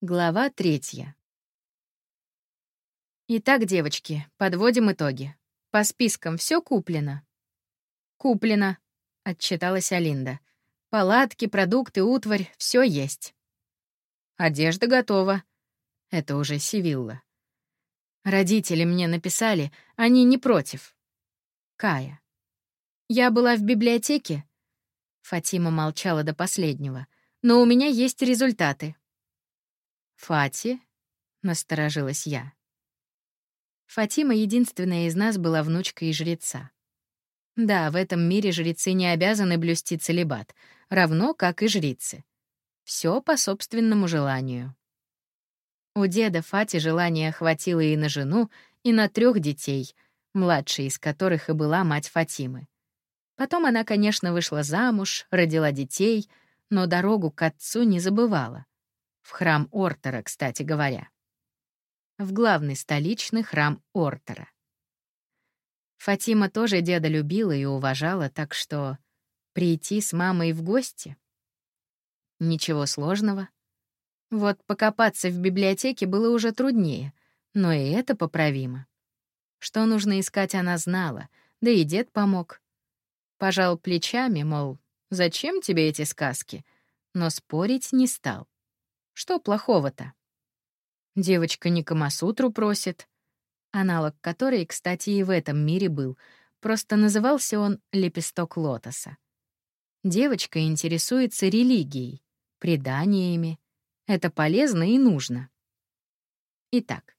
Глава третья. Итак, девочки, подводим итоги. По спискам все куплено. Куплено, отчиталась Алинда. Палатки, продукты, утварь — все есть. Одежда готова. Это уже Сивилла. Родители мне написали, они не против. Кая. Я была в библиотеке. Фатима молчала до последнего. Но у меня есть результаты. «Фати?» — насторожилась я. Фатима единственная из нас была внучкой жреца. Да, в этом мире жрецы не обязаны блюсти целебат, равно как и жрицы. Все по собственному желанию. У деда Фати желания хватило и на жену, и на трех детей, младшей из которых и была мать Фатимы. Потом она, конечно, вышла замуж, родила детей, но дорогу к отцу не забывала. В храм Ортера, кстати говоря. В главный столичный храм Ортера. Фатима тоже деда любила и уважала, так что прийти с мамой в гости — ничего сложного. Вот покопаться в библиотеке было уже труднее, но и это поправимо. Что нужно искать, она знала, да и дед помог. Пожал плечами, мол, зачем тебе эти сказки, но спорить не стал. Что плохого-то? Девочка не Камасутру просит. Аналог которой, кстати, и в этом мире был. Просто назывался он «Лепесток лотоса». Девочка интересуется религией, преданиями. Это полезно и нужно. Итак,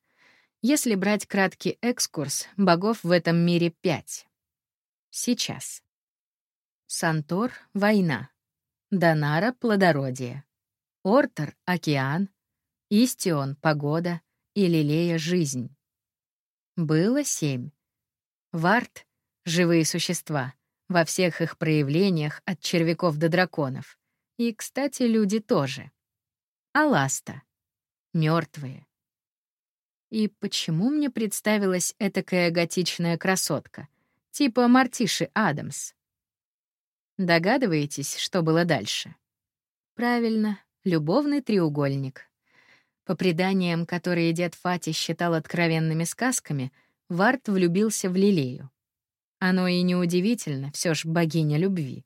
если брать краткий экскурс, богов в этом мире пять. Сейчас. Сантор — война. Донара — плодородие. Ортер — океан, Истион — погода и Лилея — жизнь. Было семь. Варт — живые существа, во всех их проявлениях от червяков до драконов. И, кстати, люди тоже. Аласта — мертвые. И почему мне представилась этакая готичная красотка, типа Мартиши Адамс? Догадываетесь, что было дальше? Правильно, Любовный треугольник. По преданиям, которые дед Фати считал откровенными сказками, Варт влюбился в Лилею. Оно и неудивительно, все ж богиня любви.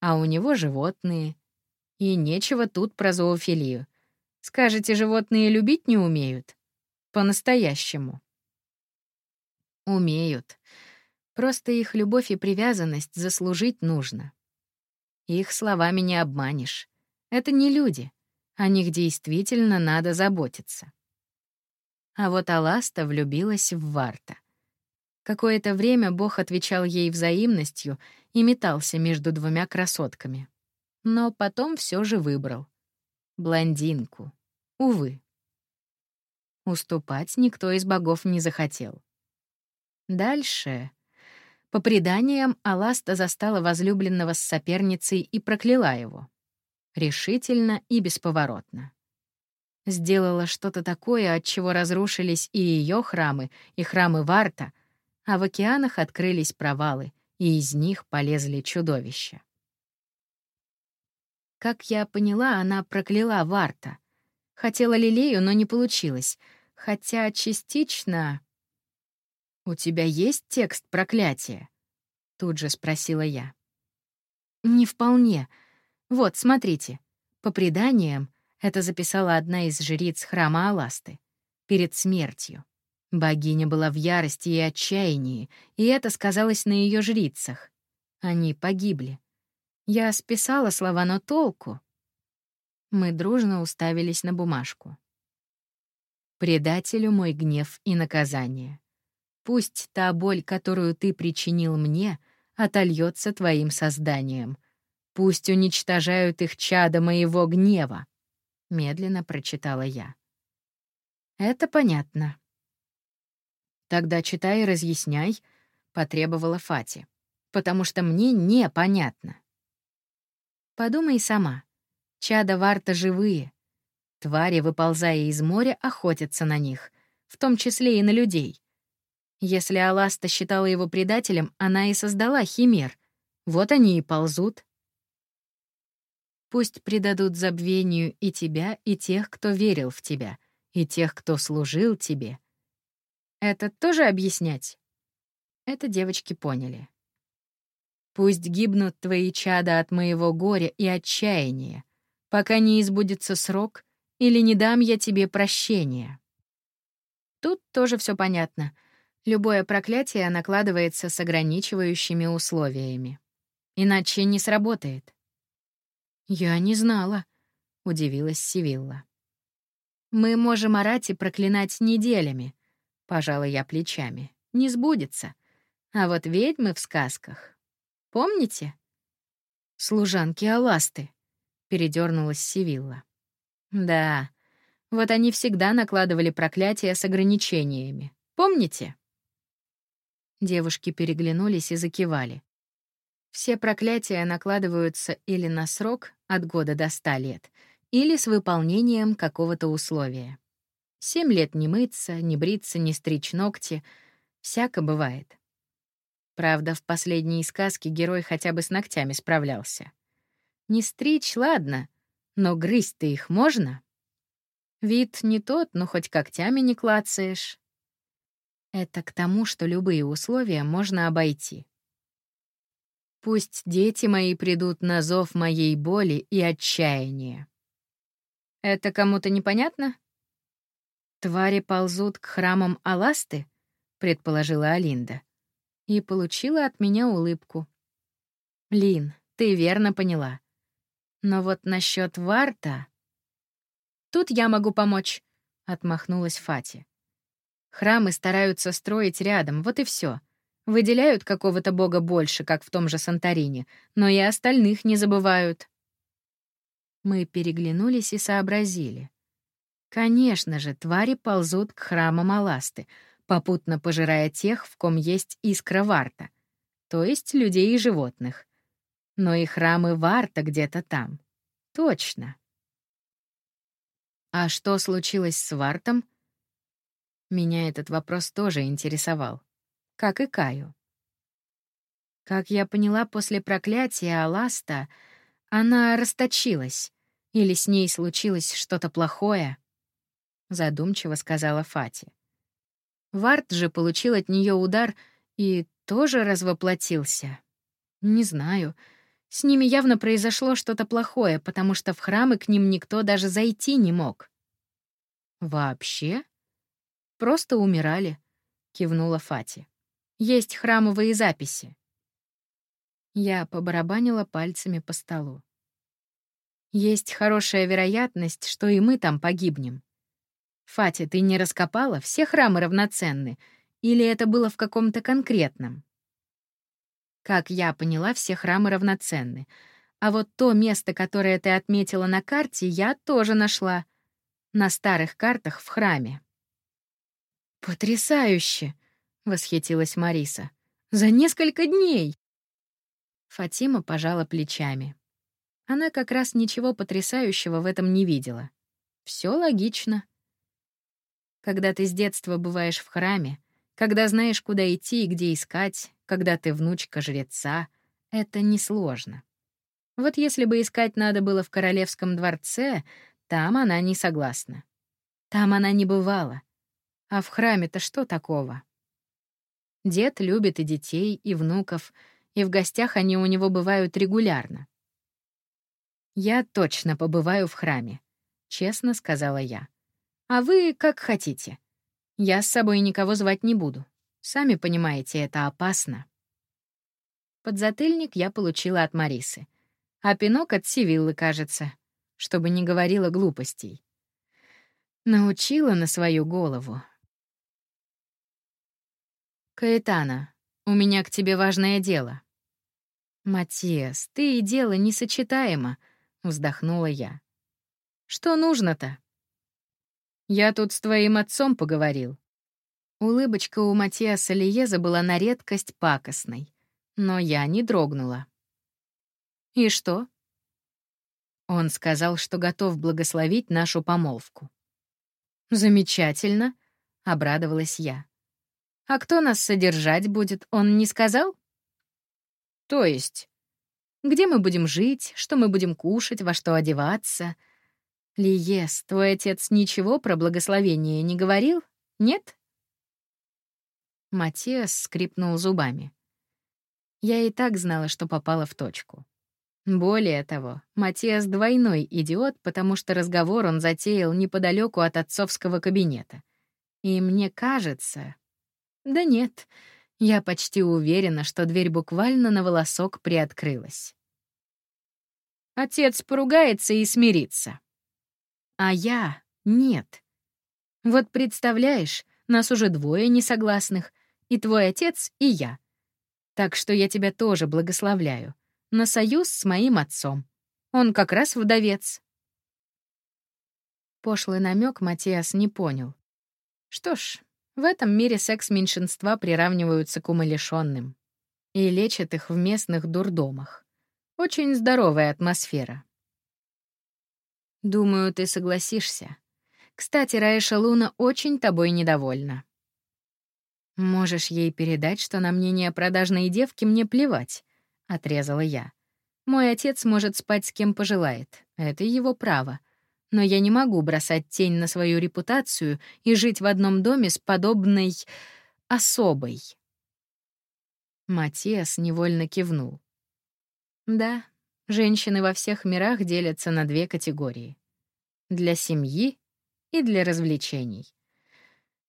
А у него животные. И нечего тут про зоофилию. Скажете, животные любить не умеют? По-настоящему. Умеют. Просто их любовь и привязанность заслужить нужно. Их словами не обманешь. Это не люди. О них действительно надо заботиться. А вот Аласта влюбилась в Варта. Какое-то время Бог отвечал ей взаимностью и метался между двумя красотками. Но потом все же выбрал. Блондинку. Увы. Уступать никто из богов не захотел. Дальше... По преданиям, Аласта застала возлюбленного с соперницей и прокляла его решительно и бесповоротно. Сделала что-то такое, от чего разрушились и ее храмы, и храмы Варта, а в океанах открылись провалы, и из них полезли чудовища. Как я поняла, она прокляла Варта. Хотела Лилею, но не получилось, хотя частично... «У тебя есть текст проклятия?» — тут же спросила я. «Не вполне», вот, смотрите. По преданиям, это записала одна из жриц храма Аласты. Перед смертью. Богиня была в ярости и отчаянии, и это сказалось на ее жрицах. Они погибли. Я списала слова, но толку. Мы дружно уставились на бумажку. «Предателю мой гнев и наказание. Пусть та боль, которую ты причинил мне, отольется твоим созданием», Пусть уничтожают их чада моего гнева», — медленно прочитала я. «Это понятно». «Тогда читай и разъясняй», — потребовала Фати, «потому что мне непонятно». «Подумай сама. Чада Варта живые. Твари, выползая из моря, охотятся на них, в том числе и на людей. Если Аласта считала его предателем, она и создала химер. Вот они и ползут. Пусть предадут забвению и тебя, и тех, кто верил в тебя, и тех, кто служил тебе. Это тоже объяснять? Это девочки поняли. Пусть гибнут твои чада от моего горя и отчаяния, пока не избудется срок или не дам я тебе прощения. Тут тоже все понятно. Любое проклятие накладывается с ограничивающими условиями. Иначе не сработает. «Я не знала», — удивилась Сивилла. «Мы можем орать и проклинать неделями», — пожала я плечами. «Не сбудется. А вот ведьмы в сказках. Помните?» «Служанки Аласты», — передернулась Сивилла. «Да, вот они всегда накладывали проклятия с ограничениями. Помните?» Девушки переглянулись и закивали. Все проклятия накладываются или на срок от года до ста лет, или с выполнением какого-то условия. Семь лет не мыться, не бриться, не стричь ногти. Всяко бывает. Правда, в последней сказке герой хотя бы с ногтями справлялся. Не стричь, ладно, но грызть-то их можно? Вид не тот, но хоть когтями не клацаешь. Это к тому, что любые условия можно обойти. Пусть дети мои придут на зов моей боли и отчаяния. Это кому-то непонятно? Твари ползут к храмам Аласты, предположила Алинда. И получила от меня улыбку. Лин, ты верно поняла. Но вот насчет Варта... Тут я могу помочь, отмахнулась Фати. Храмы стараются строить рядом, вот и все. Выделяют какого-то бога больше, как в том же Санторине, но и остальных не забывают. Мы переглянулись и сообразили. Конечно же, твари ползут к храмам Аласты, попутно пожирая тех, в ком есть искра Варта, то есть людей и животных. Но и храмы Варта где-то там. Точно. А что случилось с Вартом? Меня этот вопрос тоже интересовал как и Каю. Как я поняла, после проклятия Аласта она расточилась, или с ней случилось что-то плохое, задумчиво сказала Фати. Варт же получил от нее удар и тоже развоплотился. Не знаю, с ними явно произошло что-то плохое, потому что в храмы к ним никто даже зайти не мог. Вообще? Просто умирали, кивнула Фати. Есть храмовые записи. Я побарабанила пальцами по столу. Есть хорошая вероятность, что и мы там погибнем. Фати, ты не раскопала? Все храмы равноценны. Или это было в каком-то конкретном? Как я поняла, все храмы равноценны. А вот то место, которое ты отметила на карте, я тоже нашла. На старых картах в храме. «Потрясающе!» — восхитилась Мариса. «За несколько дней!» Фатима пожала плечами. Она как раз ничего потрясающего в этом не видела. Все логично. Когда ты с детства бываешь в храме, когда знаешь, куда идти и где искать, когда ты внучка жреца, это несложно. Вот если бы искать надо было в королевском дворце, там она не согласна. Там она не бывала. А в храме-то что такого? Дед любит и детей, и внуков, и в гостях они у него бывают регулярно. «Я точно побываю в храме», — честно сказала я. «А вы как хотите. Я с собой никого звать не буду. Сами понимаете, это опасно». Подзатыльник я получила от Марисы, а пинок от Сивиллы, кажется, чтобы не говорила глупостей. Научила на свою голову, «Каэтана, у меня к тебе важное дело». «Матиас, ты и дело несочетаемо», — вздохнула я. «Что нужно-то?» «Я тут с твоим отцом поговорил». Улыбочка у Матиаса Лиеза была на редкость пакостной, но я не дрогнула. «И что?» Он сказал, что готов благословить нашу помолвку. «Замечательно», — обрадовалась я. А кто нас содержать будет, он не сказал? То есть? Где мы будем жить, что мы будем кушать, во что одеваться. Лиес, твой отец ничего про благословение не говорил? Нет? Матиас скрипнул зубами. Я и так знала, что попала в точку. Более того, Матиас двойной идиот, потому что разговор он затеял неподалеку от отцовского кабинета. И мне кажется... Да нет, я почти уверена, что дверь буквально на волосок приоткрылась. Отец поругается и смирится. А я — нет. Вот представляешь, нас уже двое несогласных, и твой отец, и я. Так что я тебя тоже благословляю на союз с моим отцом. Он как раз вдовец. Пошлый намек Матиас не понял. Что ж, в этом мире секс меньшинства приравниваются к умалишенным и лечат их в местных дурдомах. Очень здоровая атмосфера. Думаю, ты согласишься. Кстати, Раиша Луна очень тобой недовольна. Можешь ей передать, что на мнение продажной девки мне плевать, отрезала я. Мой отец может спать с кем пожелает. Это его право. Но я не могу бросать тень на свою репутацию и жить в одном доме с подобной особой. Матиас невольно кивнул. Да, женщины во всех мирах делятся на две категории: для семьи и для развлечений.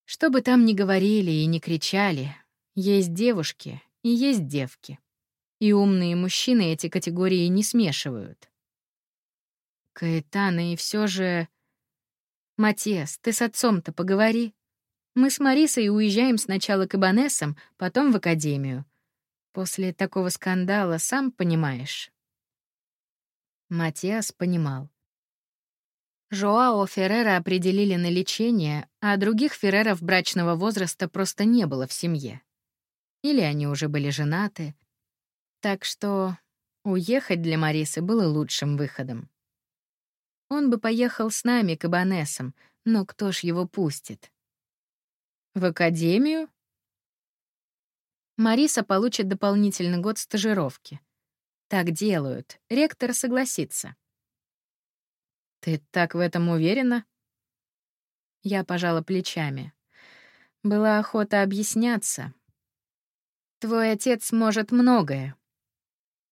Что бы там ни говорили и ни кричали, есть девушки и есть девки и умные мужчины эти категории не смешивают. Каэтана и все же... Матиас, ты с отцом-то поговори. Мы с Марисой уезжаем сначала к Ибанесам, потом в академию. После такого скандала, сам понимаешь. Матиас понимал. Жоао Феррера определили на лечение, а других Ферреров брачного возраста просто не было в семье. Или они уже были женаты, так что уехать для Марисы было лучшим выходом. Он бы поехал с нами к Ибанесам, но кто ж его пустит? В академию? Мариса получит дополнительный год стажировки. Так делают. Ректор согласится. Ты так в этом уверена? Я пожала плечами. Была охота объясняться. Твой отец может многое,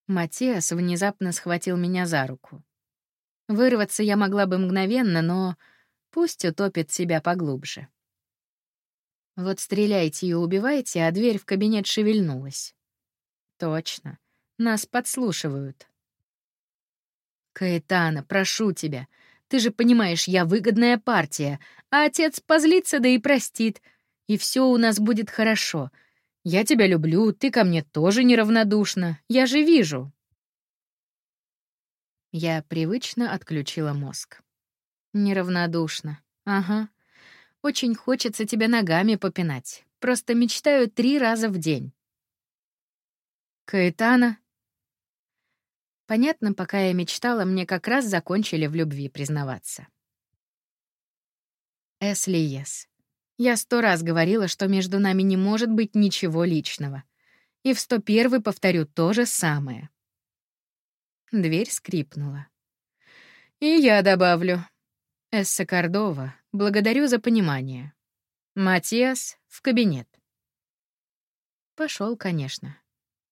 Матиас внезапно схватил меня за руку. Вырваться я могла бы мгновенно, но пусть утопит себя поглубже. Вот стреляйте и убивайте, а дверь в кабинет шевельнулась. Точно. Нас подслушивают. Каэтана, прошу тебя. Ты же понимаешь, я выгодная партия, а отец позлится да и простит, и все у нас будет хорошо — я тебя люблю, ты ко мне тоже неравнодушна. Я же вижу. Я привычно отключила мозг. Неравнодушна. Ага. Очень хочется тебя ногами попинать. Просто мечтаю три раза в день. Каэтана. Понятно, пока я мечтала, мне как раз закончили в любви признаваться. Эсли Ес. Я сто раз говорила, что между нами не может быть ничего личного. И в сто первый повторю то же самое. Дверь скрипнула. И я добавлю. Эсса Кордова, благодарю за понимание. Матиас в кабинет. Пошел, конечно.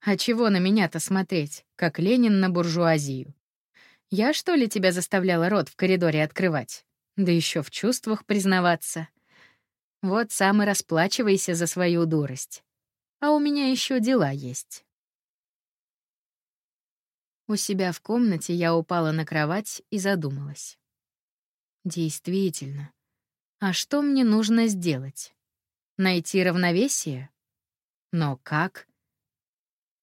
А чего на меня-то смотреть, как Ленин на буржуазию? Я что ли тебя заставляла рот в коридоре открывать? Да еще в чувствах признаваться. Вот сам и расплачивайся за свою дурость. А у меня еще дела есть. У себя в комнате я упала на кровать и задумалась. Действительно. А что мне нужно сделать? Найти равновесие? Но как?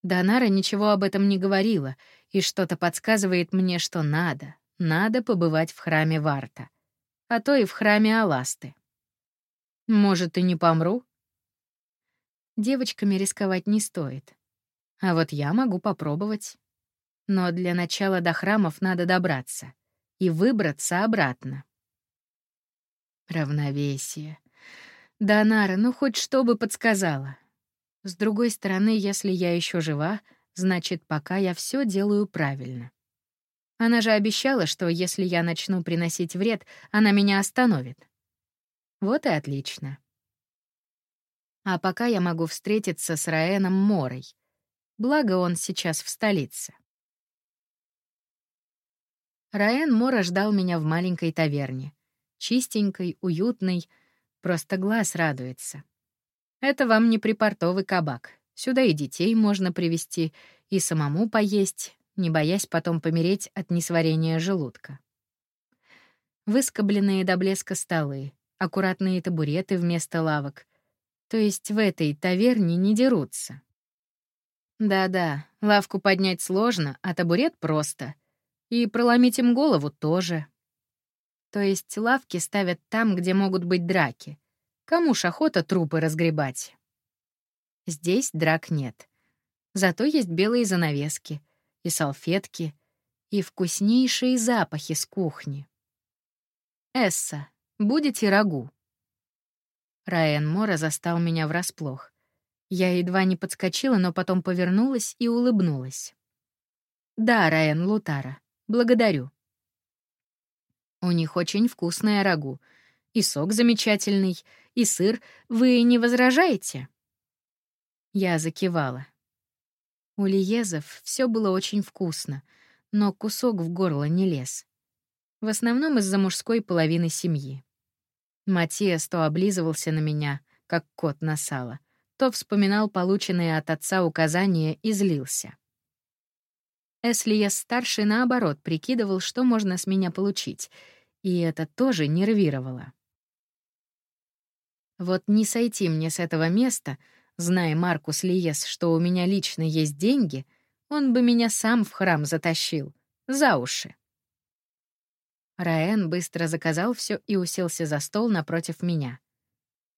Донара ничего об этом не говорила, и что-то подсказывает мне, что надо, надо побывать в храме Варта, а то и в храме Аласты. Может, и не помру? Девочками рисковать не стоит. А вот я могу попробовать. Но для начала до храмов надо добраться и выбраться обратно. Равновесие. Да, Нара, ну хоть что бы подсказала. С другой стороны, если я еще жива, значит, пока я все делаю правильно. Она же обещала, что если я начну приносить вред, она меня остановит. Вот и отлично. А пока я могу встретиться с Раэном Морой. Благо он сейчас в столице. Раэн Мора ждал меня в маленькой таверне. Чистенькой, уютной, просто глаз радуется. Это вам не припортовый кабак. Сюда и детей можно привести, и самому поесть, не боясь потом помереть от несварения желудка. Выскобленные до блеска столы, аккуратные табуреты вместо лавок. То есть в этой таверне не дерутся. Да-да, лавку поднять сложно, а табурет просто. И проломить им голову тоже. То есть лавки ставят там, где могут быть драки. Кому ж охота трупы разгребать? Здесь драк нет. Зато есть белые занавески — и салфетки, и вкуснейшие запахи с кухни. «Эсса, будете рагу?» Райан Мора застал меня врасплох. Я едва не подскочила, но потом повернулась и улыбнулась. «Да, Райан Лутара, благодарю». «У них очень вкусное рагу. И сок замечательный, и сыр. Вы не возражаете?» Я закивала. У Лиезов все было очень вкусно, но кусок в горло не лез. В основном из-за мужской половины семьи. Матиас то облизывался на меня, как кот на сало, то вспоминал полученные от отца указания и злился. Эслиес-старший, наоборот, прикидывал, что можно с меня получить, и это тоже нервировало. Вот не сойти мне с этого места — Зная Маркус Лиес, что у меня лично есть деньги, он бы меня сам в храм затащил. За уши. Раэн быстро заказал все и уселся за стол напротив меня.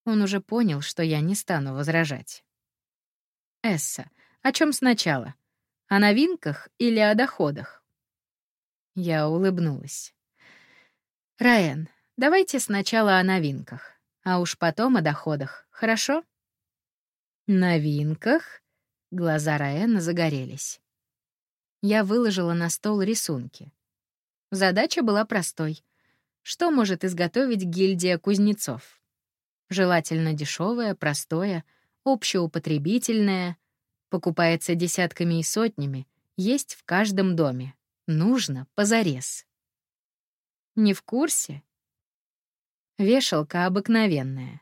Он уже понял, что я не стану возражать. «Эсса, о чем сначала? О новинках или о доходах?» Я улыбнулась. «Раэн, давайте сначала о новинках, а уж потом о доходах, хорошо?» «Новинках?» Глаза Раэна загорелись. Я выложила на стол рисунки. Задача была простой. Что может изготовить гильдия кузнецов? Желательно дешевое, простое, общеупотребительное, покупается десятками и сотнями, есть в каждом доме. Нужно позарез. Не в курсе? Вешалка обыкновенная.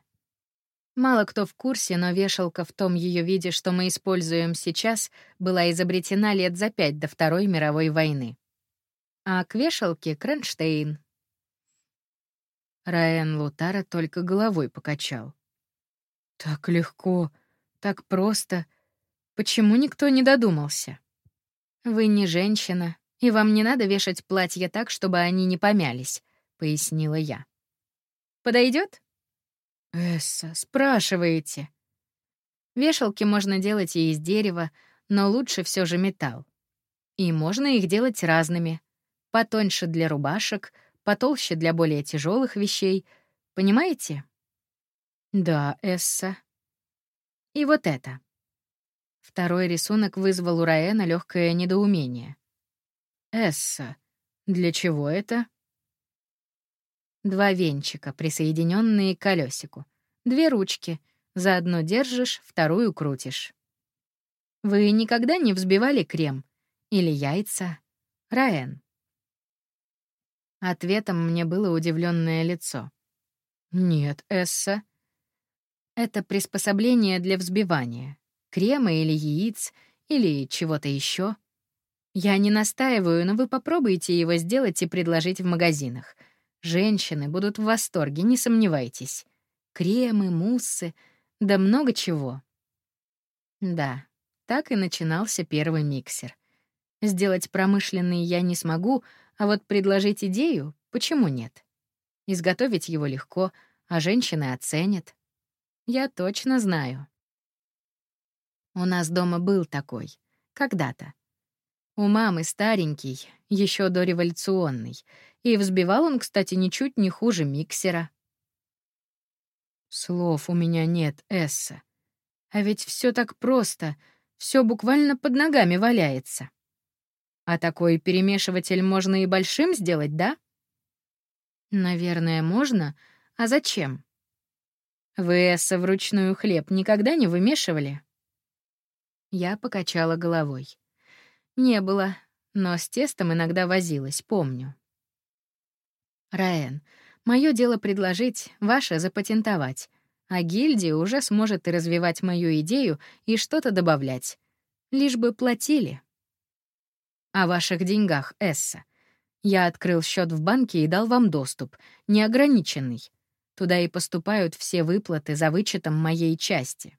Мало кто в курсе, но вешалка в том ее виде, что мы используем сейчас, была изобретена лет за пять до Второй мировой войны. А к вешалке — кронштейн. Раен Лутара только головой покачал. «Так легко, так просто. Почему никто не додумался?» «Вы не женщина, и вам не надо вешать платья так, чтобы они не помялись», — пояснила я. «Подойдет? «Эсса, спрашиваете?» Вешалки можно делать и из дерева, но лучше все же металл. И можно их делать разными. Потоньше для рубашек, потолще для более тяжелых вещей. Понимаете? Да, Эсса. И вот это. Второй рисунок вызвал у Раэна легкое недоумение. Эсса, для чего это? Два венчика, присоединенные к колесику. Две ручки. Заодно держишь, вторую крутишь. Вы никогда не взбивали крем? Или яйца? Раэн. Ответом мне было удивленное лицо. Нет, Эсса. Это приспособление для взбивания. Крема или яиц, или чего-то еще. Я не настаиваю, но вы попробуйте его сделать и предложить в магазинах — Женщины будут в восторге, не сомневайтесь. Кремы, муссы, да много чего. Да, так и начинался первый миксер. Сделать промышленный я не смогу, а вот предложить идею — почему нет? Изготовить его легко, а женщины оценят. Я точно знаю. У нас дома был такой. Когда-то. У мамы старенький, еще дореволюционный, и взбивал он, кстати, ничуть не хуже миксера. Слов у меня нет, Эсса. А ведь все так просто. Все буквально под ногами валяется. А такой перемешиватель можно и большим сделать, да? Наверное, можно. А зачем? Вы, Эсса, вручную хлеб никогда не вымешивали? Я покачала головой. Не было, но с тестом иногда возилась, помню. Раэн, мое дело предложить, ваше запатентовать, а гильдия уже сможет и развивать мою идею и что-то добавлять. Лишь бы платили. О ваших деньгах, Эсса. Я открыл счет в банке и дал вам доступ, неограниченный. Туда и поступают все выплаты за вычетом моей части.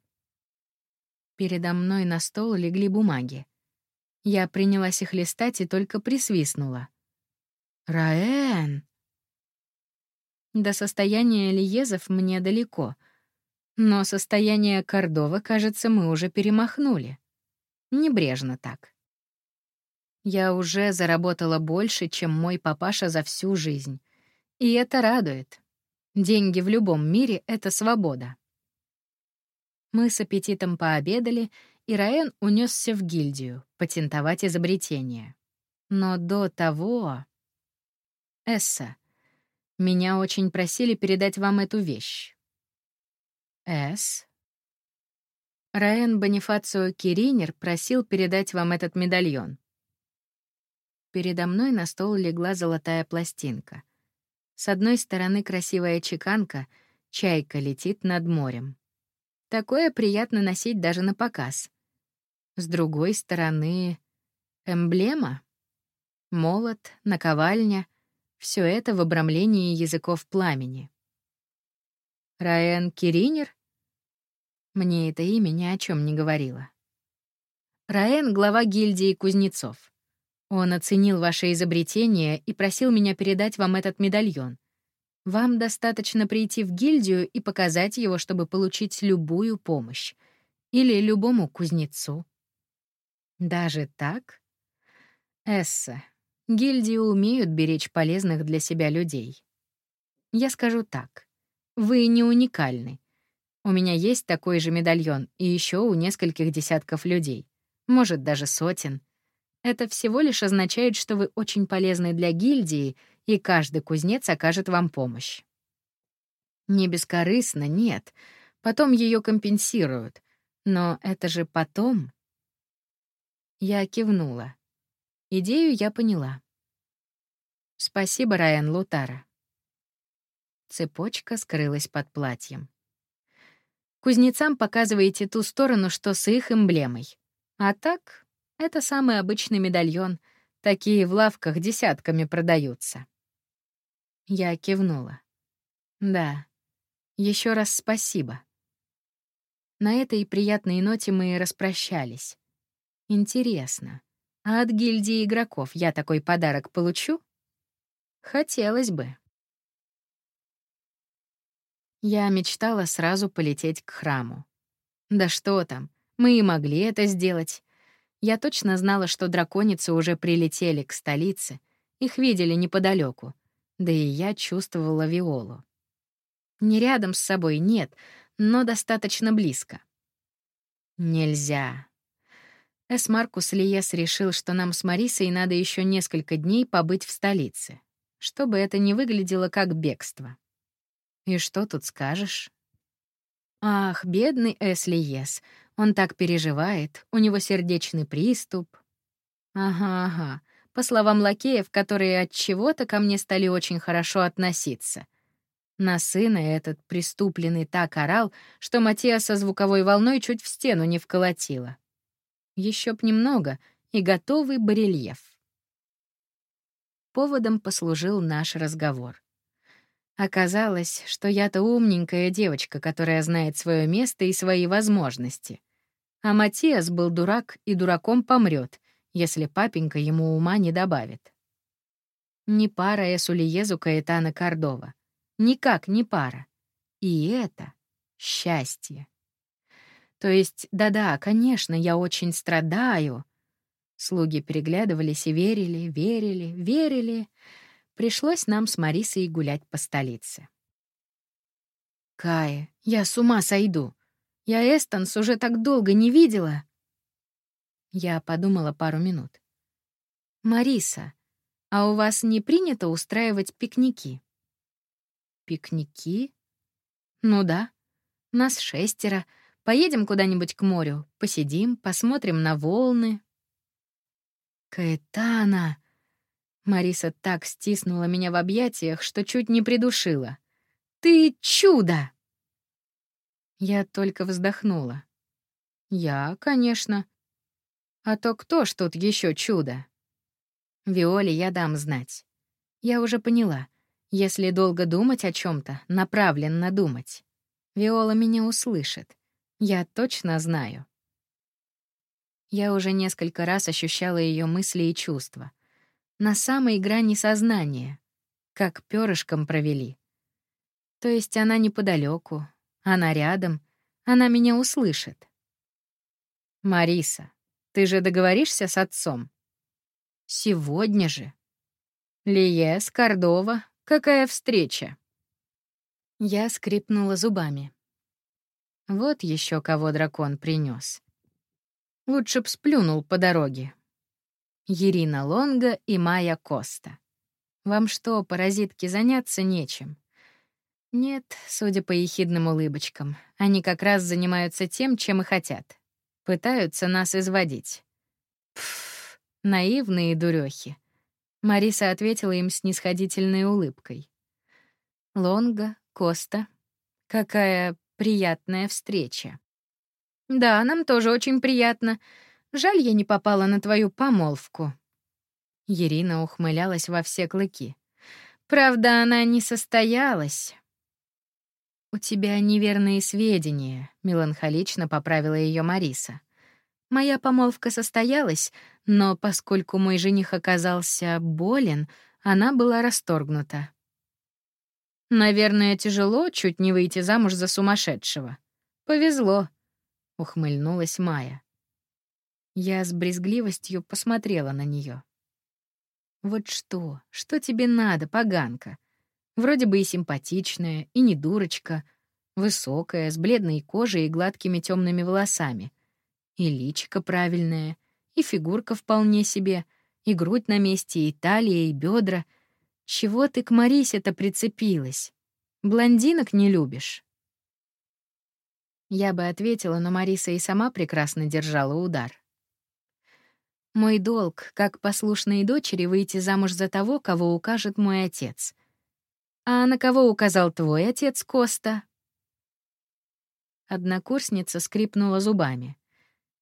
Передо мной на стол легли бумаги. Я принялась их листать и только присвистнула. «Раэн!» До состояния Лиезов мне далеко, но состояние Кордова, кажется, мы уже перемахнули. Небрежно так. Я уже заработала больше, чем мой папаша за всю жизнь. И это радует. Деньги в любом мире — это свобода. Мы с аппетитом пообедали, и Раэн унесся в гильдию патентовать изобретение. Но до того... Эсса, меня очень просили передать вам эту вещь. Эс. Раэн Бонифацио Киринер просил передать вам этот медальон. Передо мной на стол легла золотая пластинка. С одной стороны красивая чеканка, чайка летит над морем. Такое приятно носить даже на показ. С другой стороны — эмблема. Молот, наковальня — все это в обрамлении языков пламени. Раен Киринер? Мне это имя ни о чем не говорило. Раен — глава гильдии кузнецов. Он оценил ваше изобретение и просил меня передать вам этот медальон. Вам достаточно прийти в гильдию и показать его, чтобы получить любую помощь. Или любому кузнецу. Даже так? Эсса, гильдии умеют беречь полезных для себя людей. Я скажу так. Вы не уникальны. У меня есть такой же медальон, и еще у нескольких десятков людей. Может, даже сотен. Это всего лишь означает, что вы очень полезны для гильдии, и каждый кузнец окажет вам помощь. Не бескорыстно, нет. Потом ее компенсируют. Но это же потом. Я кивнула. Идею я поняла. Спасибо, Райан Лутара. Цепочка скрылась под платьем. Кузнецам показываете ту сторону, что с их эмблемой. А так это самый обычный медальон. Такие в лавках десятками продаются. Я кивнула. Да. Еще раз спасибо. На этой приятной ноте мы распрощались. Интересно, а от гильдии игроков я такой подарок получу? Хотелось бы. Я мечтала сразу полететь к храму. Да что там, мы и могли это сделать. Я точно знала, что драконицы уже прилетели к столице, их видели неподалеку, да и я чувствовала Виолу. Не рядом с собой, нет, но достаточно близко. Нельзя. Эс Маркус Лиес решил, что нам с Марисой надо еще несколько дней побыть в столице, чтобы это не выглядело как бегство. И что тут скажешь? Ах, бедный Эс Лиес, он так переживает, у него сердечный приступ. Ага, ага. По словам лакеев, которые от чего-то ко мне стали очень хорошо относиться. На сына этот приступленный так орал, что Матиа со звуковой волной чуть в стену не вколотила. Еще б немного, и готовый барельеф. Поводом послужил наш разговор. Оказалось, что я-то умненькая девочка, которая знает свое место и свои возможности. А Матиас был дурак и дураком помрет, если папенька ему ума не добавит. Не пара Эсулиезу Каэтана Кордова. Никак не пара. И это счастье. То есть, да-да, конечно, я очень страдаю. Слуги переглядывались и верили, верили, верили. Пришлось нам с Марисой гулять по столице. «Кая, я с ума сойду. Я Эстонс уже так долго не видела». Я подумала пару минут. «Мариса, а у вас не принято устраивать пикники?» «Пикники?» «Ну да. Нас шестеро. Поедем куда-нибудь к морю, посидим, посмотрим на волны». «Каэтана!» Мариса так стиснула меня в объятиях, что чуть не придушила. «Ты чудо!» Я только вздохнула. «Я, конечно. А то кто ж тут еще чудо?» Виоле я дам знать. Я уже поняла. Если долго думать о чем то направленно думать. Виола меня услышит. Я точно знаю. Я уже несколько раз ощущала ее мысли и чувства на самой грани сознания, как перышком провели. То есть она неподалеку, она рядом, она меня услышит. «Мариса, ты же договоришься с отцом?» «Сегодня же». «Лиес, Кордова, какая встреча?» Я скрипнула зубами. Вот еще кого дракон принес. Лучше б сплюнул по дороге, Ирина Лонга и Майя Коста. Вам что, паразитки, заняться нечем? Нет, судя по ехидным улыбочкам, они как раз занимаются тем, чем и хотят. Пытаются нас изводить. Пф, наивные дурехи. Мариса ответила им снисходительной улыбкой. Лонга, Коста. Какая приятная встреча. Да, нам тоже очень приятно. Жаль, я не попала на твою помолвку». Ирина ухмылялась во все клыки. «Правда, она не состоялась». «У тебя неверные сведения», — меланхолично поправила ее Мариса. «Моя помолвка состоялась, но поскольку мой жених оказался болен, она была расторгнута». «Наверное, тяжело чуть не выйти замуж за сумасшедшего. Повезло», — ухмыльнулась Майя. Я с брезгливостью посмотрела на нее. Вот что, что тебе надо, поганка? Вроде бы и симпатичная, и не дурочка, высокая, с бледной кожей и гладкими темными волосами. И личико правильное, и фигурка вполне себе, и грудь на месте, и талия, и бедра. Чего ты к Марисе-то прицепилась? Блондинок не любишь? Я бы ответила, но Мариса и сама прекрасно держала удар. Мой долг, как послушной дочери, выйти замуж за того, кого укажет мой отец. А на кого указал твой отец, Коста? Однокурсница скрипнула зубами.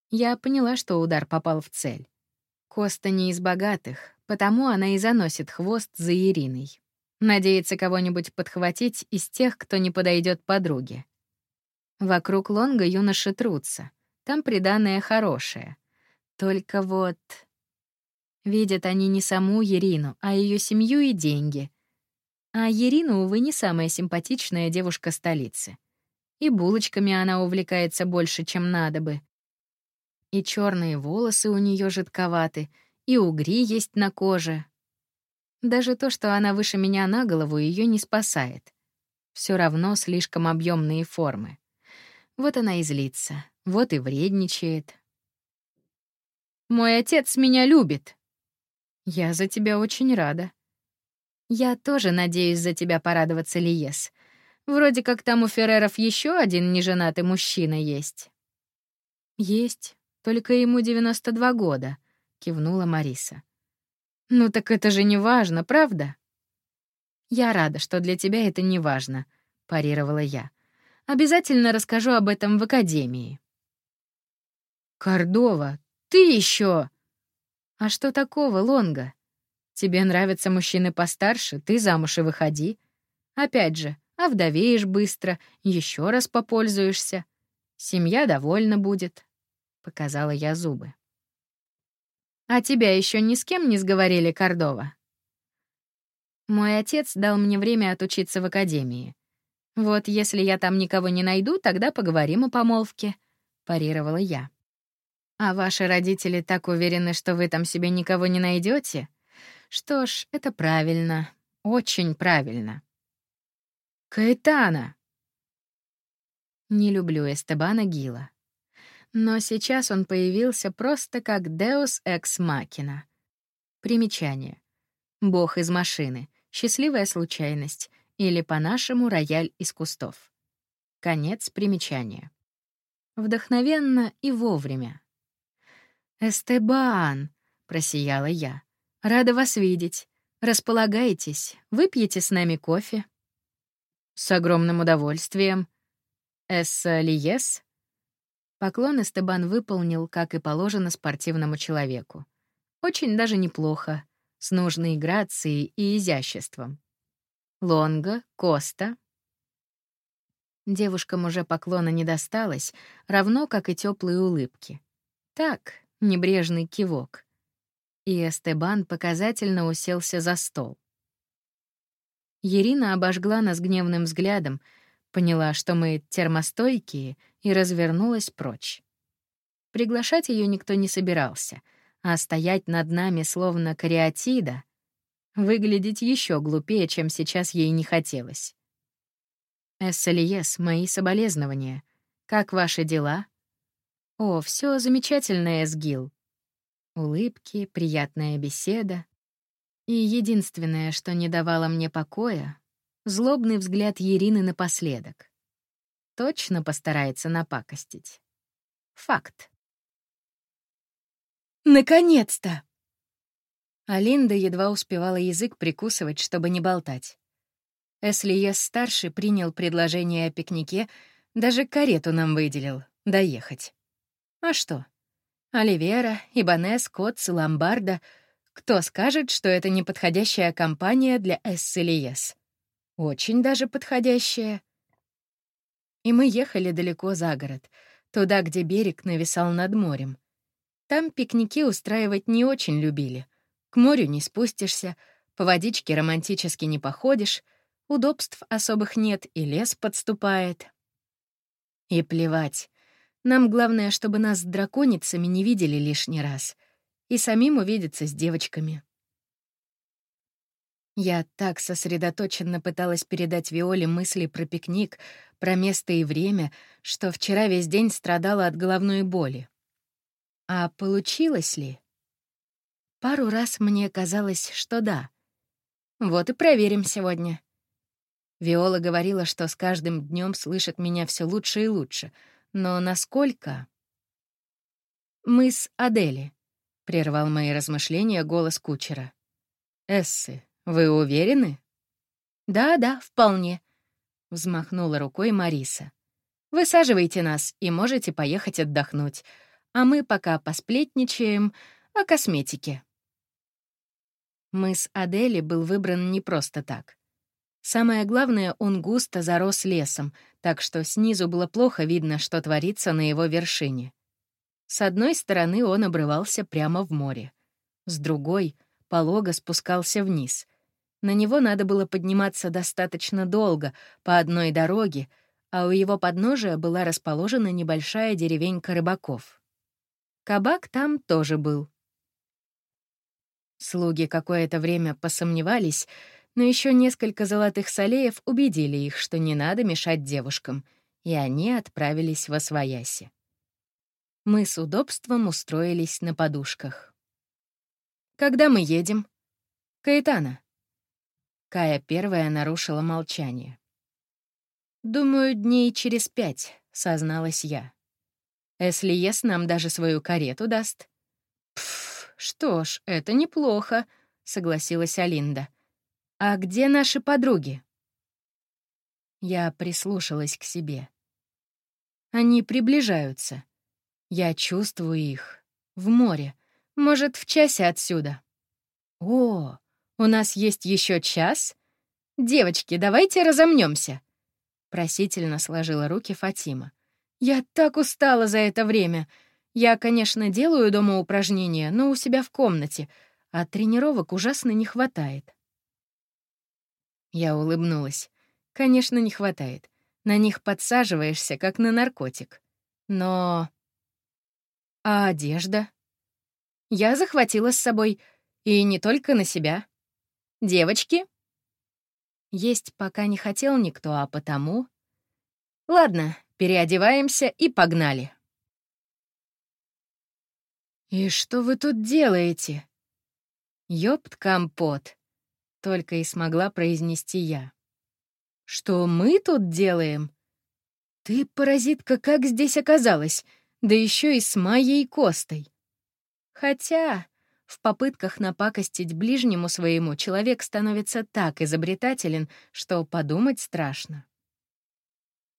Я поняла, что удар попал в цель. Коста не из богатых, потому она и заносит хвост за Ириной. Надеется кого-нибудь подхватить из тех, кто не подойдет подруге. Вокруг Лонга юноши трутся. Там приданное хорошее. Только вот... Видят они не саму Ерину, а ее семью и деньги. А Ерина, увы, не самая симпатичная девушка столицы. И булочками она увлекается больше, чем надо бы. И черные волосы у нее жидковаты, и угри есть на коже. Даже то, что она выше меня на голову, ее не спасает. Все равно слишком объемные формы. Вот она и злится, вот и вредничает, мой отец меня любит. Я за тебя очень рада. Я тоже надеюсь за тебя порадоваться, Лиес. Вроде как там у Ферреров еще один неженатый мужчина есть. Есть, только ему 92 года, кивнула Мариса. Ну так это же не важно, правда? Я рада, что для тебя это не важно, парировала я. Обязательно расскажу об этом в академии. Кордова, ты еще. А что такого, Лонга? Тебе нравятся мужчины постарше, ты замуж и выходи. Опять же, овдовеешь быстро, еще раз попользуешься. Семья довольна будет. Показала я зубы. А тебя еще ни с кем не сговорили, Кордова? Мой отец дал мне время отучиться в академии. Вот если я там никого не найду, тогда поговорим о помолвке, парировала я. А ваши родители так уверены, что вы там себе никого не найдете? Что ж, это правильно. Очень правильно. Каэтана! Не люблю Эстебана Гила. Но сейчас он появился просто как Deus Ex Machina. Примечание. Бог из машины, счастливая случайность или, по-нашему, рояль из кустов. Конец примечания. Вдохновенно и вовремя. «Эстебан!» — просияла я. «Рада вас видеть. Располагайтесь, выпьете с нами кофе». «С огромным удовольствием», «Эссалиес?» Поклон Эстебан выполнил, как и положено спортивному человеку. Очень даже неплохо, с нужной грацией и изяществом. Лонга, Коста. Девушкам уже поклона не досталось, равно как и теплые улыбки. Так, небрежный кивок. И Эстебан показательно уселся за стол. Ирина обожгла нас гневным взглядом — Поняла, что мы термостойкие, и развернулась прочь. Приглашать ее никто не собирался, а стоять над нами словно кариатида — выглядеть еще глупее, чем сейчас ей не хотелось. «Эссалиес, мои соболезнования. Как ваши дела?» «О, все замечательно, Эсгил». Улыбки, приятная беседа. И единственное, что не давало мне покоя, Злобный взгляд Ирины напоследок. Точно постарается напакостить. Факт. «Наконец-то!» Алинда едва успевала язык прикусывать, чтобы не болтать. Эслиес-старший принял предложение о пикнике, даже карету нам выделил, доехать. А что? Оливера, Ибанес, Котс, Ломбарда — кто скажет, что это неподходящая компания для Эсселиес? Очень даже подходящее. И мы ехали далеко за город, туда, где берег нависал над морем. Там пикники устраивать не очень любили. К морю не спустишься, по водичке романтически не походишь, удобств особых нет, и лес подступает. И плевать. Нам главное, чтобы нас с драконицами не видели лишний раз. И самим увидеться с девочками. Я так сосредоточенно пыталась передать Виоле мысли про пикник, про место и время, что вчера весь день страдала от головной боли. А получилось ли? Пару раз мне казалось, что да. Вот и проверим сегодня. Виола говорила, что с каждым днем слышит меня все лучше и лучше. Но насколько? «Мы с Адели», — прервал мои размышления голос кучера. «Эссы, «Вы уверены?» «Да-да, вполне», — взмахнула рукой Мариса. «Высаживайте нас и можете поехать отдохнуть, а мы пока посплетничаем о косметике». Мыс Адели был выбран не просто так. Самое главное, он густо зарос лесом, так что снизу было плохо видно, что творится на его вершине. С одной стороны он обрывался прямо в море, с другой — полого спускался вниз, на него надо было подниматься достаточно долго, по одной дороге, а у его подножия была расположена небольшая деревенька рыбаков. Кабак там тоже был. Слуги какое-то время посомневались, но еще несколько золотых солеев убедили их, что не надо мешать девушкам, и они отправились во свояси. Мы с удобством устроились на подушках. «Когда мы едем?» «Каэтана, Кая первая нарушила молчание. «Думаю, дней через пять», — созналась я. «Если Ес нам даже свою карету даст». «Пф, что ж, это неплохо», — согласилась Алинда. «А где наши подруги?» Я прислушалась к себе. Они приближаются. Я чувствую их. В море. Может, в часе отсюда. О, у нас есть еще час? Девочки, давайте разомнемся. Просительно сложила руки Фатима. Я так устала за это время. Я, конечно, делаю дома упражнения, но у себя в комнате, а тренировок ужасно не хватает. Я улыбнулась. Конечно, не хватает. На них подсаживаешься, как на наркотик. Но... А одежда? Я захватила с собой, и не только на себя. Девочки?» Есть пока не хотел никто, а потому... Ладно, переодеваемся и погнали. «И что вы тут делаете?» «Ёпт компот», — только и смогла произнести я. «Что мы тут делаем?» «Ты, паразитка, как здесь оказалась? Да еще и с Майей Костой». Хотя в попытках напакостить ближнему своему человек становится так изобретателен, что подумать страшно.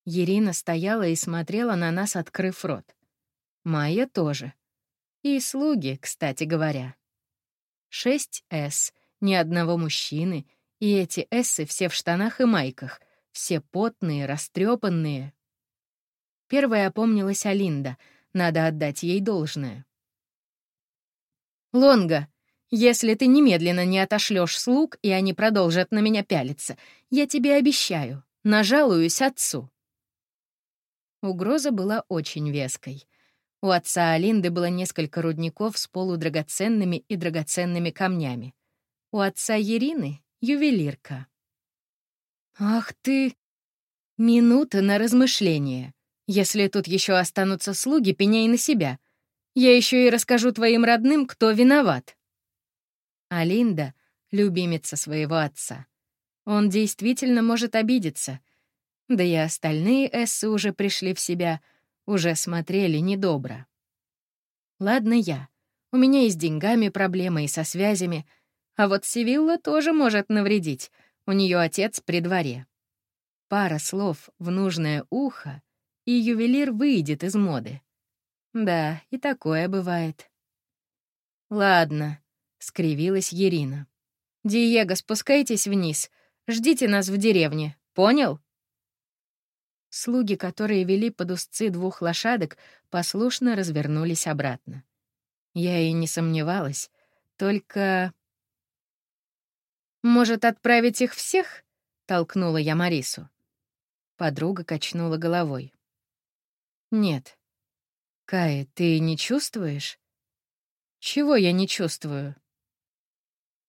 Ирина стояла и смотрела на нас, открыв рот. Майя тоже. И слуги, кстати говоря. Шесть «С», ни одного мужчины, и эти «Эссы» все в штанах и майках, все потные, растрепанные. Первая опомнилась Алинда, надо отдать ей должное. «Лонга, если ты немедленно не отошлешь слуг, и они продолжат на меня пялиться, я тебе обещаю, нажалуюсь отцу». Угроза была очень веской. У отца Алинды было несколько рудников с полудрагоценными и драгоценными камнями. У отца Ирины — ювелирка. «Ах ты!» Минута на размышление. Если тут еще останутся слуги, пеняй на себя. Я еще и расскажу твоим родным, кто виноват. Алинда — любимица своего отца. Он действительно может обидеться. Да и остальные эссы уже пришли в себя — уже смотрели недобро. Ладно я. У меня и с деньгами проблемы, и со связями. А вот Сивилла тоже может навредить. У нее отец при дворе. Пара слов в нужное ухо, и ювелир выйдет из моды. Да, и такое бывает. «Ладно», — скривилась Ирина. «Диего, спускайтесь вниз. Ждите нас в деревне. Понял?» Слуги, которые вели под узцы двух лошадок, послушно развернулись обратно. Я и не сомневалась, только... «Может, отправить их всех?» — толкнула я Марису. Подруга качнула головой. «Нет. Кай, ты не чувствуешь?» «Чего я не чувствую?»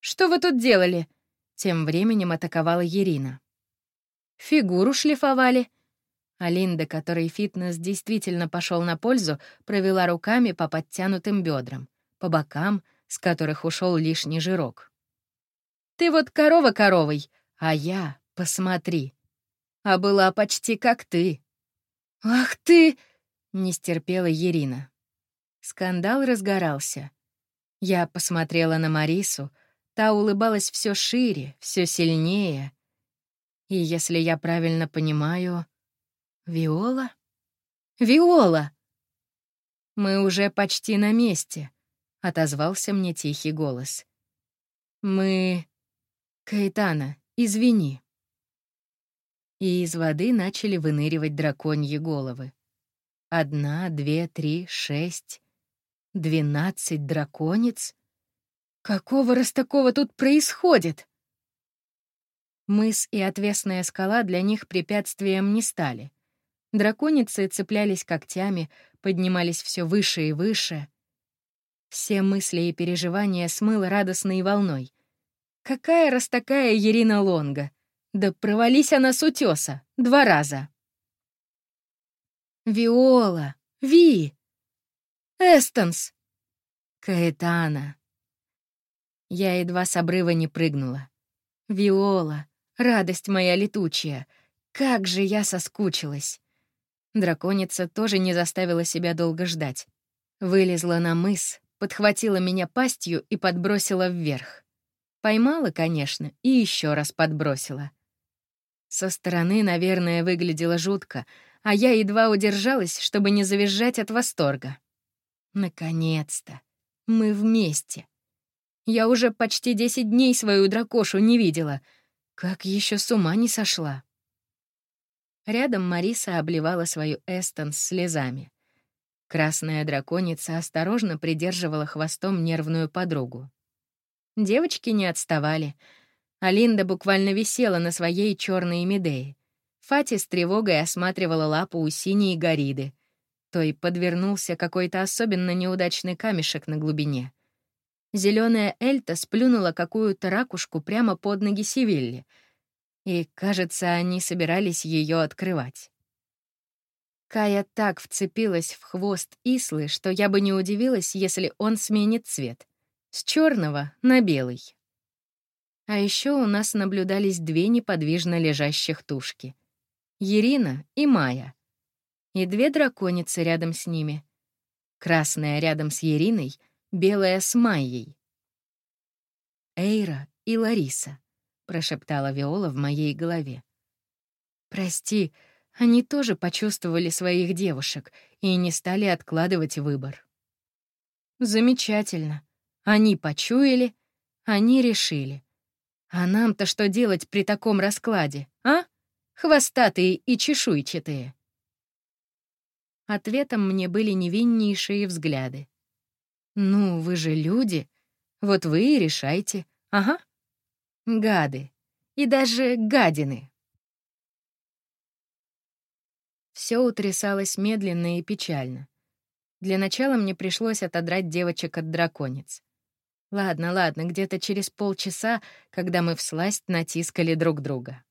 «Что вы тут делали?» Тем временем атаковала Ирина. «Фигуру шлифовали», Алинда, которой фитнес действительно пошел на пользу, провела руками по подтянутым бедрам, по бокам, с которых ушел лишний жирок. «Ты вот корова коровой, а я, посмотри, а была почти как ты». «Ах ты!» — не стерпела Ирина. Скандал разгорался. Я посмотрела на Марису, та улыбалась все шире, все сильнее. И если я правильно понимаю, «Виола? Виола!» «Мы уже почти на месте», — отозвался мне тихий голос. «Мы...» «Каэтана, извини». И из воды начали выныривать драконьи головы. Одна, две, три, шесть, двенадцать драконец. Какого раз такого тут происходит? Мыс и отвесная скала для них препятствием не стали. Драконицы цеплялись когтями, поднимались все выше и выше. Все мысли и переживания смыло радостной волной. Какая раз такая Ирина Лонга? Да провались она с утёса два раза. Виола, Ви, Эстонс, Каэтана. Я едва с обрыва не прыгнула. Виола, радость моя летучая, как же я соскучилась. Драконица тоже не заставила себя долго ждать. Вылезла на мыс, подхватила меня пастью и подбросила вверх. Поймала, конечно, и еще раз подбросила. Со стороны, наверное, выглядело жутко, а я едва удержалась, чтобы не завизжать от восторга. Наконец-то! Мы вместе. Я уже почти десять дней свою дракошу не видела. Как еще с ума не сошла. Рядом Мариса обливала свою Эстон слезами. Красная драконица осторожно придерживала хвостом нервную подругу. Девочки не отставали. Алинда буквально висела на своей черной Медее. Фати с тревогой осматривала лапу у синей гориды. Той подвернулся какой-то особенно неудачный камешек на глубине. Зеленая Эльта сплюнула какую-то ракушку прямо под ноги Севилли — и, кажется, они собирались ее открывать. Кая так вцепилась в хвост Ислы, что я бы не удивилась, если он сменит цвет. С черного на белый. А еще у нас наблюдались две неподвижно лежащих тушки. Ирина и Майя. И две драконицы рядом с ними. Красная рядом с Ириной, белая с Майей. «Эйра и Лариса», — прошептала Виола в моей голове. «Прости, они тоже почувствовали своих девушек и не стали откладывать выбор». «Замечательно. Они почуяли, они решили. А нам-то что делать при таком раскладе, а? Хвостатые и чешуйчатые». Ответом мне были невиннейшие взгляды. «Ну, вы же люди. Вот вы и решайте. Ага. Гады. И даже гадины». Все утрясалось медленно и печально. Для начала мне пришлось отодрать девочек от драконец. Ладно, ладно, где-то через полчаса, когда мы всласть натискали друг друга.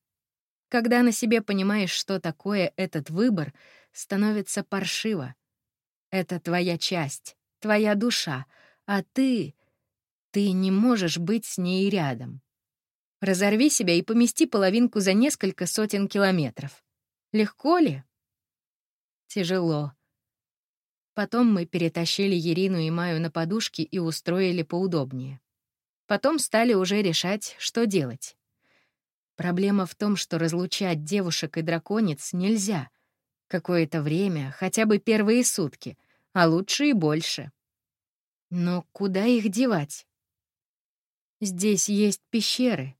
Когда на себе понимаешь, что такое этот выбор, становится паршиво. Это твоя часть, твоя душа, а ты... Ты не можешь быть с ней рядом. Разорви себя и помести половинку за несколько сотен километров. Легко ли? Тяжело. Потом мы перетащили Ерину и Маю на подушки и устроили поудобнее. Потом стали уже решать, что делать. Проблема в том, что разлучать девушек и драконец нельзя. Какое-то время, хотя бы первые сутки, а лучше и больше. Но куда их девать? Здесь есть пещеры.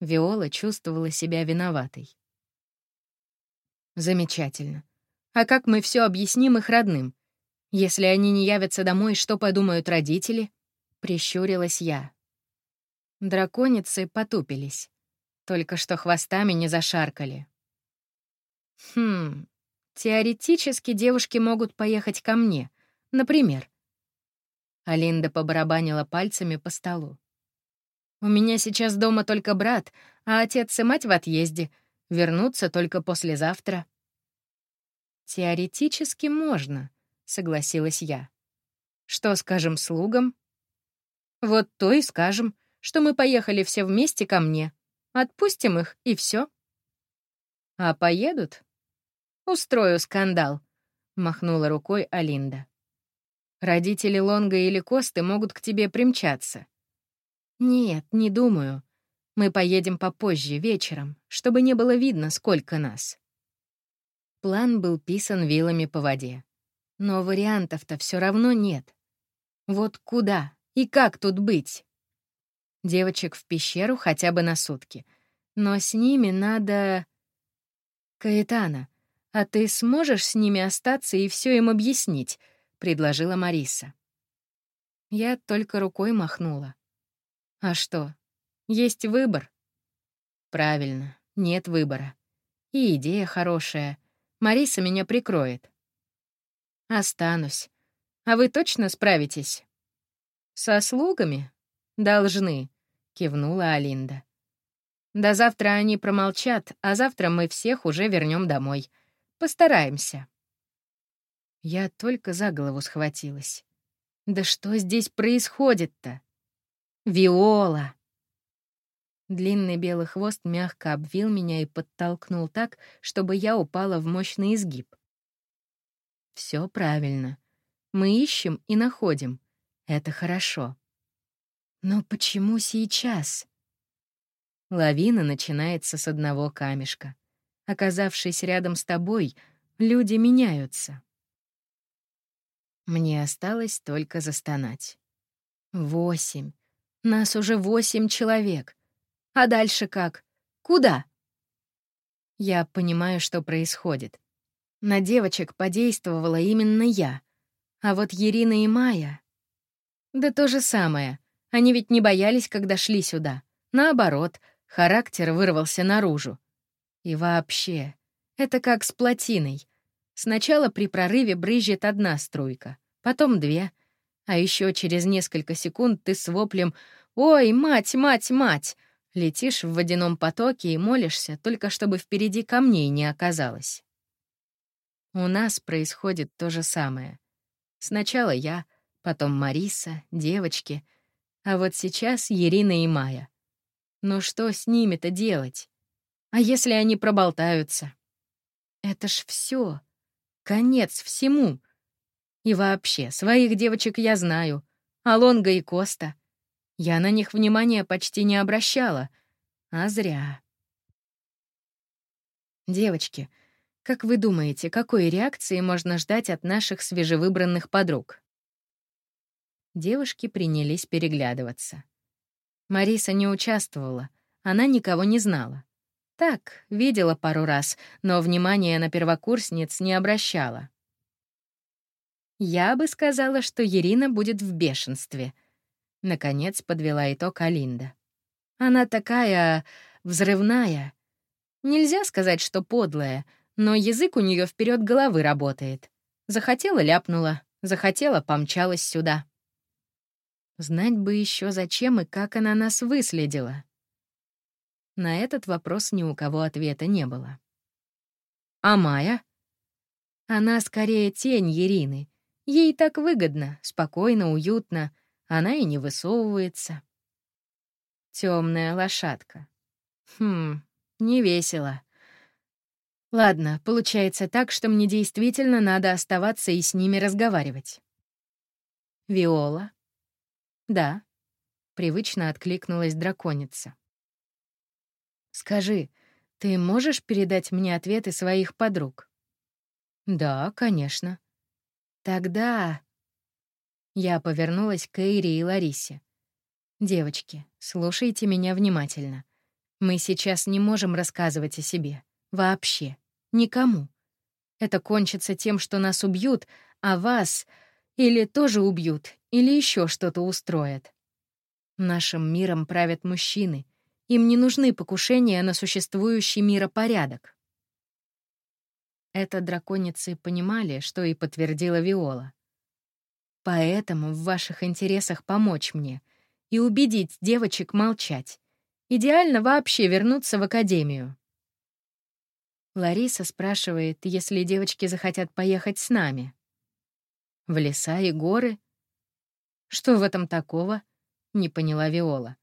Виола чувствовала себя виноватой. Замечательно. А как мы все объясним их родным? Если они не явятся домой, что подумают родители? Прищурилась я. Драконицы потупились. Только что хвостами не зашаркали. Хм, теоретически девушки могут поехать ко мне. Например. Алинда побарабанила пальцами по столу. «У меня сейчас дома только брат, а отец и мать в отъезде. Вернутся только послезавтра». «Теоретически можно», — согласилась я. «Что скажем слугам?» «Вот то и скажем, что мы поехали все вместе ко мне. Отпустим их, и все. «А поедут?» «Устрою скандал», — махнула рукой Алинда. «Родители Лонга или Косты могут к тебе примчаться». «Нет, не думаю. Мы поедем попозже, вечером, чтобы не было видно, сколько нас». План был писан вилами по воде. Но вариантов-то все равно нет. Вот куда и как тут быть? Девочек в пещеру хотя бы на сутки. Но с ними надо... Каэтана, а ты сможешь с ними остаться и все им объяснить? предложила Мариса. Я только рукой махнула. А что? Есть выбор? Правильно, нет выбора. И идея хорошая. Мариса меня прикроет. Останусь. А вы точно справитесь? Со слугами? Должны, кивнула Алинда. До завтра они промолчат, а завтра мы всех уже вернем домой. Постараемся. Я только за голову схватилась. Да что здесь происходит-то? Виола! Длинный белый хвост мягко обвил меня и подтолкнул так, чтобы я упала в мощный изгиб. Все правильно. Мы ищем и находим. Это хорошо. Но почему сейчас? Лавина начинается с одного камешка. Оказавшись рядом с тобой, люди меняются. Мне осталось только застонать. Восемь. Нас уже восемь человек. А дальше как? Куда? Я понимаю, что происходит. На девочек подействовала именно я. А вот Ирина и Майя... Да то же самое. Они ведь не боялись, когда шли сюда. Наоборот, характер вырвался наружу. И вообще, это как с плотиной. Сначала при прорыве брызжет одна струйка, потом две, а еще через несколько секунд ты с воплем «Ой, мать, мать, мать!» Летишь в водяном потоке и молишься, только чтобы впереди камней не оказалось. У нас происходит то же самое. Сначала я, потом Мариса, девочки, а вот сейчас Ирина и Майя. Ну что с ними-то делать? А если они проболтаются? Это ж все. Конец всему. И вообще, своих девочек я знаю. Алонга и Коста. Я на них внимания почти не обращала. А зря. Девочки, как вы думаете, какой реакции можно ждать от наших свежевыбранных подруг? Девушки принялись переглядываться. Мариса не участвовала, она никого не знала. Так, видела пару раз, но внимания на первокурсниц не обращала. Я бы сказала, что Ирина будет в бешенстве. Наконец подвела итог Алинда. Она такая взрывная. Нельзя сказать, что подлая, но язык у нее вперед головы работает. Захотела — ляпнула, захотела — помчалась сюда. Знать бы еще, зачем и как она нас выследила. На этот вопрос ни у кого ответа не было. А Майя? Она скорее тень Ирины, Ей так выгодно, спокойно, уютно. Она и не высовывается. Темная лошадка. Хм, не весело. Ладно, получается так, что мне действительно надо оставаться и с ними разговаривать. Виола? Да. Привычно откликнулась драконица. Скажи, ты можешь передать мне ответы своих подруг? Да, конечно. Тогда... Я повернулась к Эйре и Ларисе. «Девочки, слушайте меня внимательно. Мы сейчас не можем рассказывать о себе. Вообще. Никому. Это кончится тем, что нас убьют, а вас или тоже убьют, или еще что-то устроят. Нашим миром правят мужчины. Им не нужны покушения на существующий миропорядок. Это драконицы понимали, что и подтвердила Виола. Поэтому в ваших интересах помочь мне и убедить девочек молчать. Идеально вообще вернуться в академию. Лариса спрашивает, если девочки захотят поехать с нами. В леса и горы? Что в этом такого? Не поняла Виола.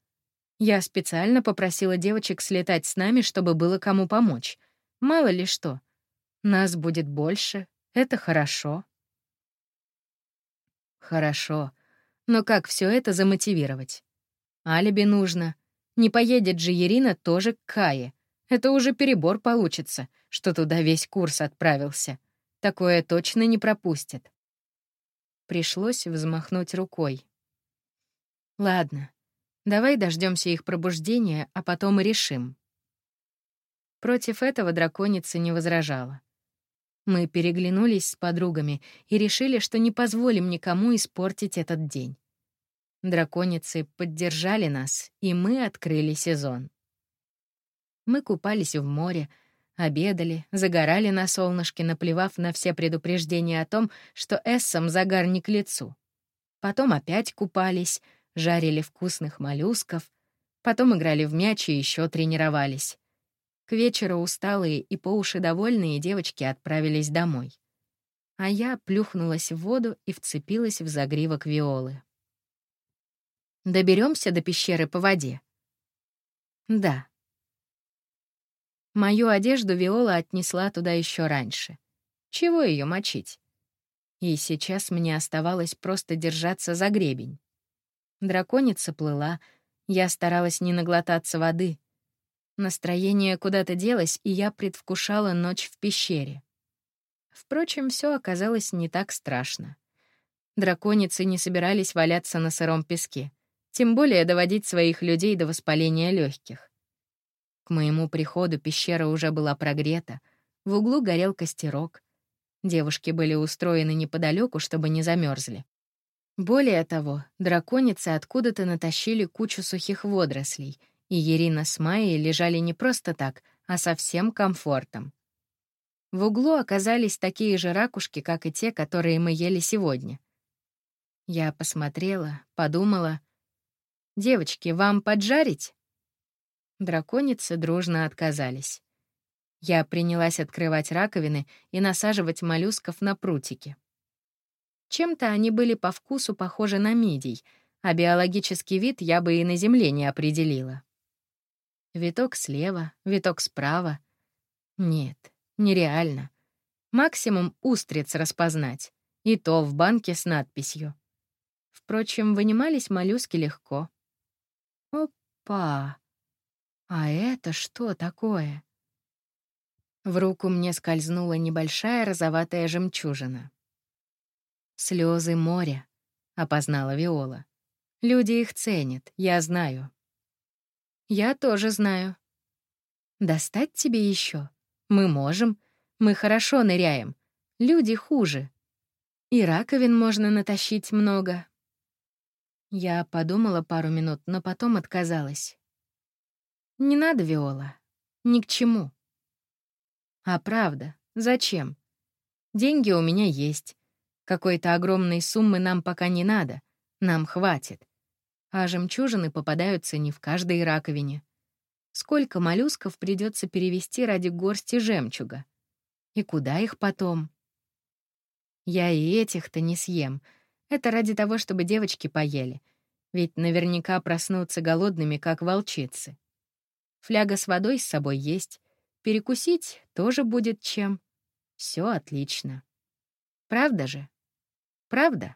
Я специально попросила девочек слетать с нами, чтобы было кому помочь. Мало ли что. Нас будет больше, это хорошо. Хорошо. Но как все это замотивировать? Алиби нужно. Не поедет же Ирина тоже к Кае. Это уже перебор получится, что туда весь курс отправился. Такое точно не пропустит. Пришлось взмахнуть рукой. Ладно, давай дождемся их пробуждения, а потом и решим. Против этого драконица не возражала. Мы переглянулись с подругами и решили, что не позволим никому испортить этот день. Драконицы поддержали нас, и мы открыли сезон. Мы купались в море, обедали, загорали на солнышке, наплевав на все предупреждения о том, что эссам загар не к лицу. Потом опять купались, жарили вкусных моллюсков, потом играли в мяч и еще тренировались. К вечеру усталые и по уши довольные девочки отправились домой. А я плюхнулась в воду и вцепилась в загривок Виолы. Доберемся до пещеры по воде? Да. Мою одежду Виола отнесла туда еще раньше. Чего ее мочить? И сейчас мне оставалось просто держаться за гребень. Драконица плыла, я старалась не наглотаться воды — Настроение куда-то делось, и я предвкушала ночь в пещере. Впрочем, все оказалось не так страшно. Драконицы не собирались валяться на сыром песке, тем более доводить своих людей до воспаления легких. К моему приходу пещера уже была прогрета, в углу горел костерок. Девушки были устроены неподалеку, чтобы не замерзли. Более того, драконицы откуда-то натащили кучу сухих водорослей — и Ирина с Майей лежали не просто так, а со всем комфортом. В углу оказались такие же ракушки, как и те, которые мы ели сегодня. Я посмотрела, подумала. «Девочки, вам поджарить?» Драконицы дружно отказались. Я принялась открывать раковины и насаживать моллюсков на прутики. Чем-то они были по вкусу похожи на мидий, а биологический вид я бы и на Земле не определила. Виток слева, виток справа. Нет, нереально. Максимум устриц распознать, и то в банке с надписью. Впрочем, вынимались моллюски легко. Опа! А это что такое? В руку мне скользнула небольшая розоватая жемчужина. Слезы моря», — опознала Виола. «Люди их ценят, я знаю». «Я тоже знаю». «Достать тебе еще? Мы можем. Мы хорошо ныряем. Люди хуже. И раковин можно натащить много». Я подумала пару минут, но потом отказалась. «Не надо, Виола. Ни к чему». А правда, зачем? Деньги у меня есть. Какой-то огромной суммы нам пока не надо. Нам хватит. А жемчужины попадаются не в каждой раковине. Сколько моллюсков придется перевести ради горсти жемчуга? И куда их потом? Я и этих-то не съем. Это ради того, чтобы девочки поели. Ведь наверняка проснутся голодными, как волчицы. Фляга с водой с собой есть. Перекусить тоже будет чем. Все отлично. Правда же? Правда?